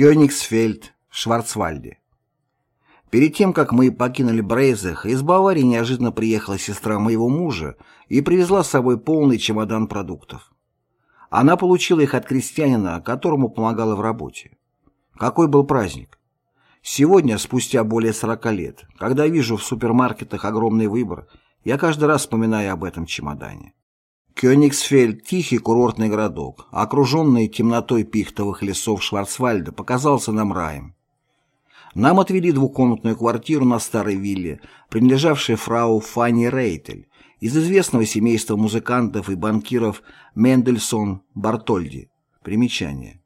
Кёнигсфельд, Шварцвальде. Перед тем, как мы покинули Брейзах, из Баварии неожиданно приехала сестра моего мужа и привезла с собой полный чемодан продуктов. Она получила их от крестьянина, которому помогала в работе. Какой был праздник? Сегодня, спустя более 40 лет, когда вижу в супермаркетах огромный выбор, я каждый раз вспоминаю об этом чемодане. Кёнигсфельд – тихий курортный городок, окруженный темнотой пихтовых лесов Шварцвальда, показался нам раем. Нам отвели двухкомнатную квартиру на старой вилле, принадлежавшей фрау Фанни Рейтель, из известного семейства музыкантов и банкиров Мендельсон Бартольди. Примечание.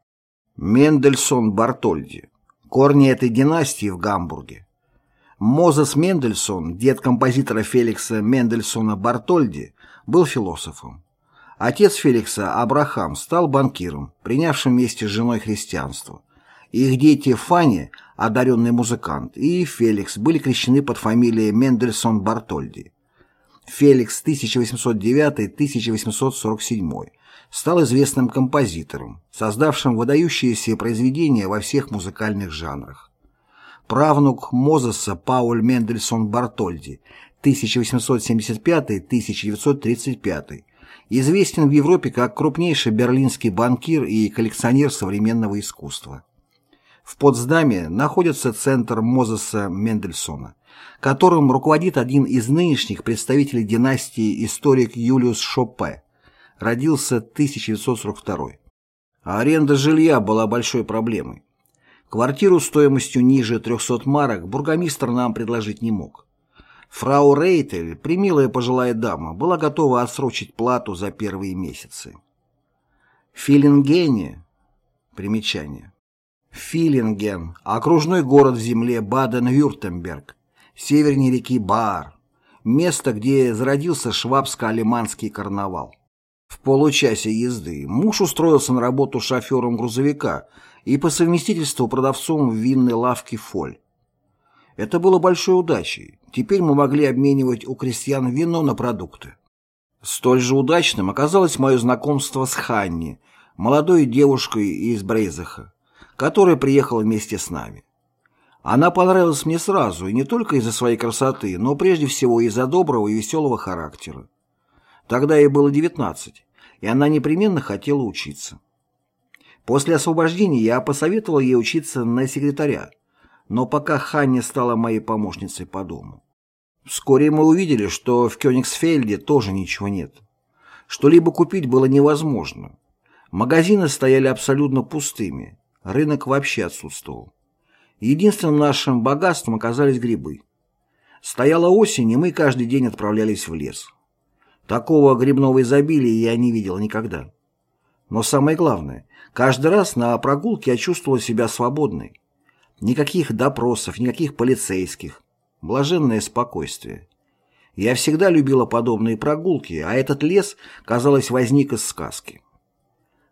Мендельсон Бартольди. Корни этой династии в Гамбурге. Мозес Мендельсон, дед композитора Феликса Мендельсона Бартольди, был философом. Отец Феликса, Абрахам, стал банкиром, принявшим вместе с женой христианство. Их дети Фанни, одаренный музыкант, и Феликс были крещены под фамилией Мендельсон Бартольди. Феликс 1809-1847 стал известным композитором, создавшим выдающиеся произведения во всех музыкальных жанрах. Правнук Мозеса Пауль Мендельсон Бартольди 1875-1935 известен в Европе как крупнейший берлинский банкир и коллекционер современного искусства. В Потсдаме находится центр Мозеса Мендельсона, которым руководит один из нынешних представителей династии историк Юлиус Шопе. Родился 1942. А аренда жилья была большой проблемой. Квартиру стоимостью ниже 300 марок бургомистр нам предложить не мог. Фрау Рейтель, примилая пожилая дама, была готова отсрочить плату за первые месяцы. Филингене. Примечание. Филинген – окружной город в земле Баден-Вюртемберг, севернее реки Баар, место, где зародился швабско-алиманский карнавал. В получасе езды муж устроился на работу шофером грузовика и по совместительству продавцом в винной лавке «Фоль». Это было большой удачей. Теперь мы могли обменивать у крестьян вино на продукты. Столь же удачным оказалось мое знакомство с Ханни, молодой девушкой из Брейзаха, которая приехала вместе с нами. Она понравилась мне сразу, и не только из-за своей красоты, но прежде всего из-за доброго и веселого характера. Тогда ей было 19, и она непременно хотела учиться. После освобождения я посоветовал ей учиться на секретаря, но пока Ханни стала моей помощницей по дому. Вскоре мы увидели, что в Кёнигсфельде тоже ничего нет. Что-либо купить было невозможно. Магазины стояли абсолютно пустыми, рынок вообще отсутствовал. Единственным нашим богатством оказались грибы. Стояла осень, и мы каждый день отправлялись в лес. Такого грибного изобилия я не видел никогда. Но самое главное, каждый раз на прогулке я чувствовал себя свободной. Никаких допросов, никаких полицейских. Блаженное спокойствие. Я всегда любила подобные прогулки, а этот лес, казалось, возник из сказки.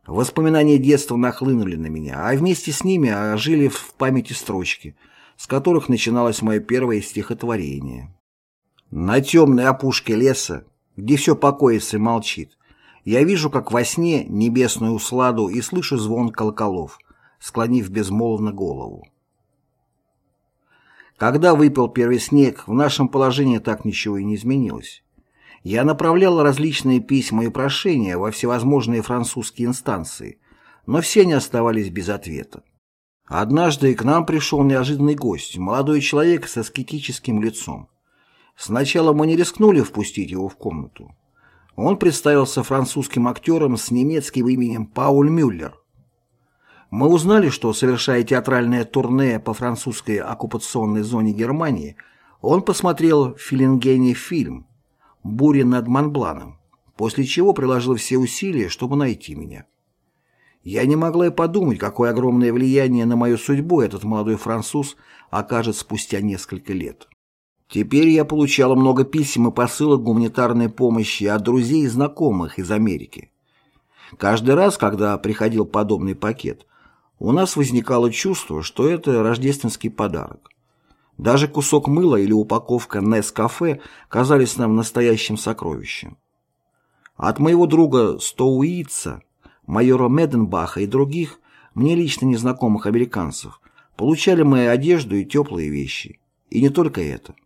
Воспоминания детства нахлынули на меня, а вместе с ними ожили в памяти строчки, с которых начиналось мое первое стихотворение. На темной опушке леса, где все покоится и молчит, я вижу, как во сне, небесную усладу и слышу звон колоколов, склонив безмолвно голову. Когда выпал первый снег, в нашем положении так ничего и не изменилось. Я направлял различные письма и прошения во всевозможные французские инстанции, но все они оставались без ответа. Однажды к нам пришел неожиданный гость, молодой человек со скетическим лицом. Сначала мы не рискнули впустить его в комнату. Он представился французским актером с немецким именем Пауль Мюллер. Мы узнали, что, совершая театральное турне по французской оккупационной зоне Германии, он посмотрел в Филингене фильм «Буря над Монбланом», после чего приложил все усилия, чтобы найти меня. Я не могла и подумать, какое огромное влияние на мою судьбу этот молодой француз окажет спустя несколько лет. Теперь я получала много писем и посылок гуманитарной помощи от друзей и знакомых из Америки. Каждый раз, когда приходил подобный пакет, у нас возникало чувство, что это рождественский подарок. Даже кусок мыла или упаковка Нескафе казались нам настоящим сокровищем. От моего друга Стоуица, майора Меденбаха и других мне лично незнакомых американцев, получали мои одежду и теплые вещи. И не только это.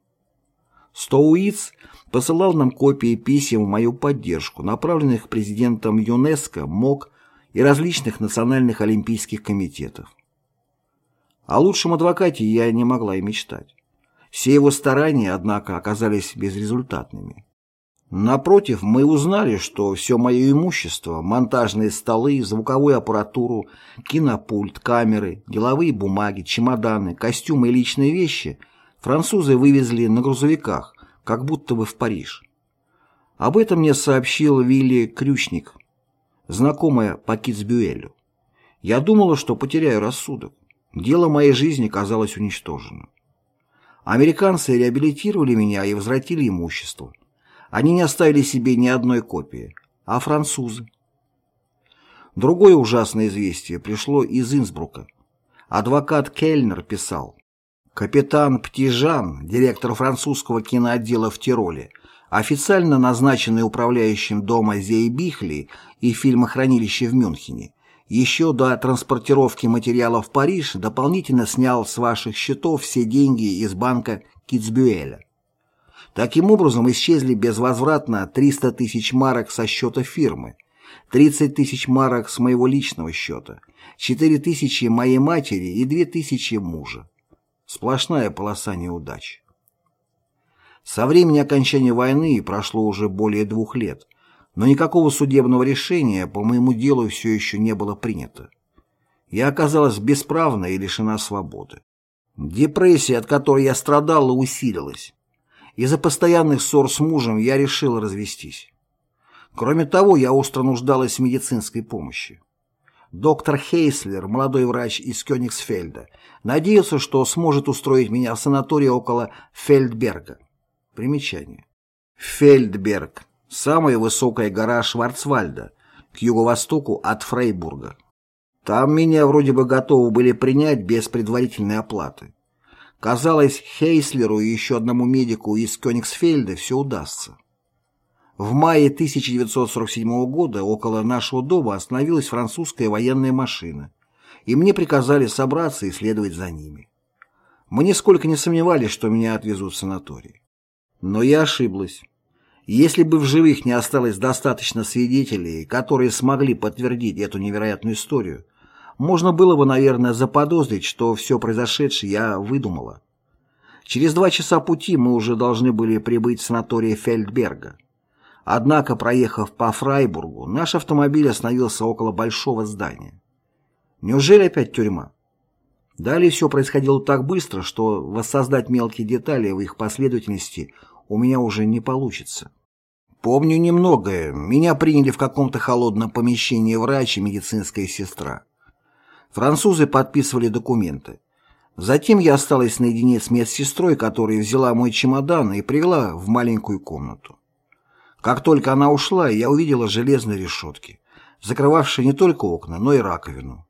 Стоуиц посылал нам копии писем в мою поддержку, направленных президентом ЮНЕСКО, МОК и различных национальных олимпийских комитетов. О лучшем адвокате я не могла и мечтать. Все его старания, однако, оказались безрезультатными. Напротив, мы узнали, что все мое имущество, монтажные столы, звуковую аппаратуру, кинопульт, камеры, деловые бумаги, чемоданы, костюмы и личные вещи французы вывезли на грузовиках, как будто бы в Париж. Об этом мне сообщил Вилли Крючник, знакомая по Китсбюэлю. Я думала, что потеряю рассудок. Дело моей жизни казалось уничтожено. Американцы реабилитировали меня и возвратили имущество. Они не оставили себе ни одной копии, а французы. Другое ужасное известие пришло из Инсбрука. Адвокат Кельнер писал, Капитан Птижан, директор французского киноотдела в Тироле, официально назначенный управляющим дома Зейбихли и фильмохранилища в Мюнхене, еще до транспортировки материалов в Париж дополнительно снял с ваших счетов все деньги из банка Китсбюэля. Таким образом исчезли безвозвратно 300 тысяч марок со счета фирмы, 30 тысяч марок с моего личного счета, 4 тысячи моей матери и 2 тысячи мужа. Сплошная полоса неудач. Со времени окончания войны прошло уже более двух лет, но никакого судебного решения по моему делу все еще не было принято. Я оказалась бесправна и лишена свободы. Депрессия, от которой я страдала, усилилась. Из-за постоянных ссор с мужем я решила развестись. Кроме того, я остро нуждалась в медицинской помощи. Доктор Хейслер, молодой врач из Кёнигсфельда, надеялся, что сможет устроить меня в санатории около Фельдберга. Примечание. Фельдберг – самая высокая гора Шварцвальда, к юго-востоку от Фрейбурга. Там меня вроде бы готовы были принять без предварительной оплаты. Казалось, Хейслеру и еще одному медику из Кёнигсфельда все удастся. В мае 1947 года около нашего дома остановилась французская военная машина, и мне приказали собраться и следовать за ними. Мы нисколько не сомневались, что меня отвезут в санаторий. Но я ошиблась. Если бы в живых не осталось достаточно свидетелей, которые смогли подтвердить эту невероятную историю, можно было бы, наверное, заподозрить, что все произошедшее я выдумала. Через два часа пути мы уже должны были прибыть в санаторий Фельдберга. Однако, проехав по Фрайбургу, наш автомобиль остановился около большого здания. Неужели опять тюрьма? Далее все происходило так быстро, что воссоздать мелкие детали в их последовательности у меня уже не получится. Помню немногое. Меня приняли в каком-то холодном помещении врач и медицинская сестра. Французы подписывали документы. Затем я осталась наедине с медсестрой, которая взяла мой чемодан и привела в маленькую комнату. Как только она ушла, я увидела железные решетки, закрывавшие не только окна, но и раковину.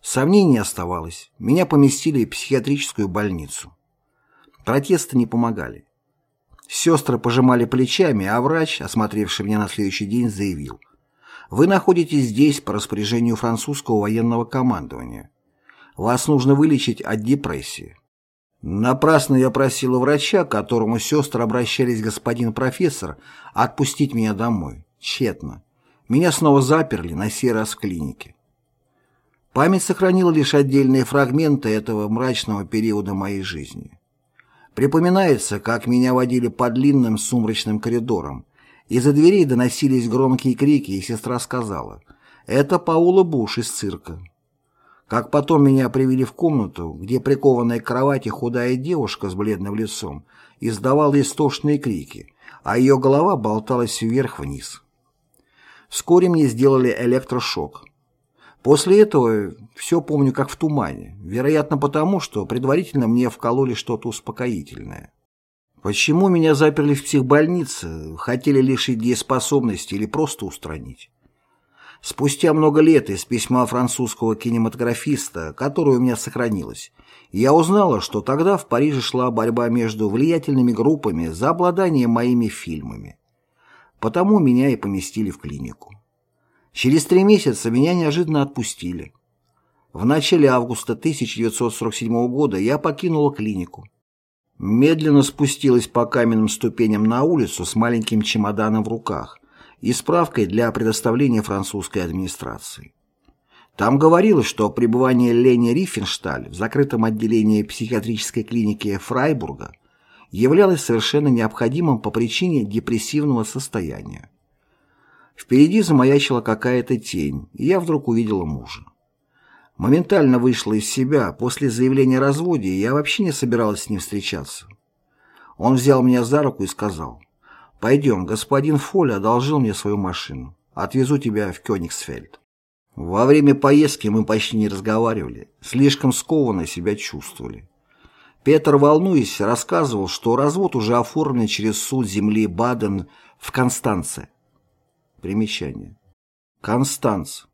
Сомнений не оставалось. Меня поместили в психиатрическую больницу. Протесты не помогали. Сестры пожимали плечами, а врач, осмотревший меня на следующий день, заявил. «Вы находитесь здесь по распоряжению французского военного командования. Вас нужно вылечить от депрессии. Напрасно я просила врача, к которому сестры обращались господин профессор, отпустить меня домой. Тщетно. Меня снова заперли, на сей раз в клинике. Память сохранила лишь отдельные фрагменты этого мрачного периода моей жизни. Припоминается, как меня водили по длинным сумрачным коридорам. Из-за дверей доносились громкие крики, и сестра сказала, «Это Паула Буш из цирка». Как потом меня привели в комнату, где прикованная к кровати худая девушка с бледным лицом издавала истошные крики, а ее голова болталась вверх-вниз. Вскоре мне сделали электрошок. После этого все помню как в тумане, вероятно потому, что предварительно мне вкололи что-то успокоительное. Почему меня заперли в психбольнице, хотели лишить дееспособности или просто устранить? Спустя много лет из письма французского кинематографиста, которое у меня сохранилось, я узнала, что тогда в Париже шла борьба между влиятельными группами за обладание моими фильмами. Потому меня и поместили в клинику. Через три месяца меня неожиданно отпустили. В начале августа 1947 года я покинула клинику. Медленно спустилась по каменным ступеням на улицу с маленьким чемоданом в руках и справкой для предоставления французской администрации. Там говорилось, что пребывание Лени Рифеншталь в закрытом отделении психиатрической клиники Фрайбурга являлось совершенно необходимым по причине депрессивного состояния. Впереди замаячила какая-то тень, и я вдруг увидела мужа. Моментально вышла из себя, после заявления о разводе я вообще не собиралась с ним встречаться. Он взял меня за руку и сказал, «Пойдем, господин Фоля одолжил мне свою машину. Отвезу тебя в Кёнигсфельд». Во время поездки мы почти не разговаривали, слишком скованно себя чувствовали. Петр, волнуясь, рассказывал, что развод уже оформлен через суд земли Баден в Констанце. Примечание. Констанц.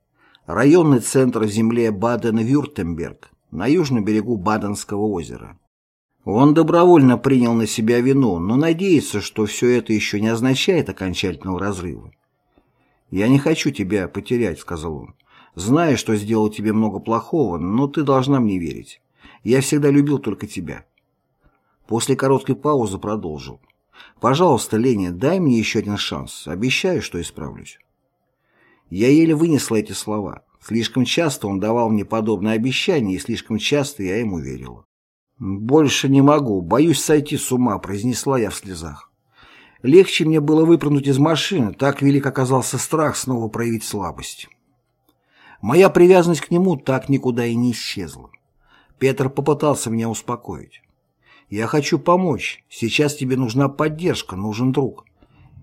Районный центр в земле Баден-Вюртемберг, на южном берегу Баденского озера. Он добровольно принял на себя вину, но надеется, что все это еще не означает окончательного разрыва. «Я не хочу тебя потерять», — сказал он. Знаю, что сделал тебе много плохого, но ты должна мне верить. Я всегда любил только тебя». После короткой паузы продолжил. «Пожалуйста, Леня, дай мне еще один шанс. Обещаю, что исправлюсь». Я еле вынесла эти слова. Слишком часто он давал мне подобные обещания, и слишком часто я ему верила. «Больше не могу, боюсь сойти с ума», — произнесла я в слезах. Легче мне было выпрыгнуть из машины, так велик оказался страх снова проявить слабость. Моя привязанность к нему так никуда и не исчезла. Петр попытался меня успокоить. «Я хочу помочь. Сейчас тебе нужна поддержка, нужен друг.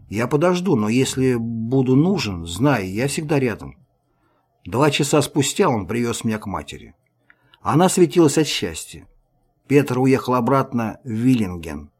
Я подожду, но если буду нужен, знай, я всегда рядом». Два часа спустя он привез меня к матери. Она светилась от счастья. Петр уехал обратно в Виллинген.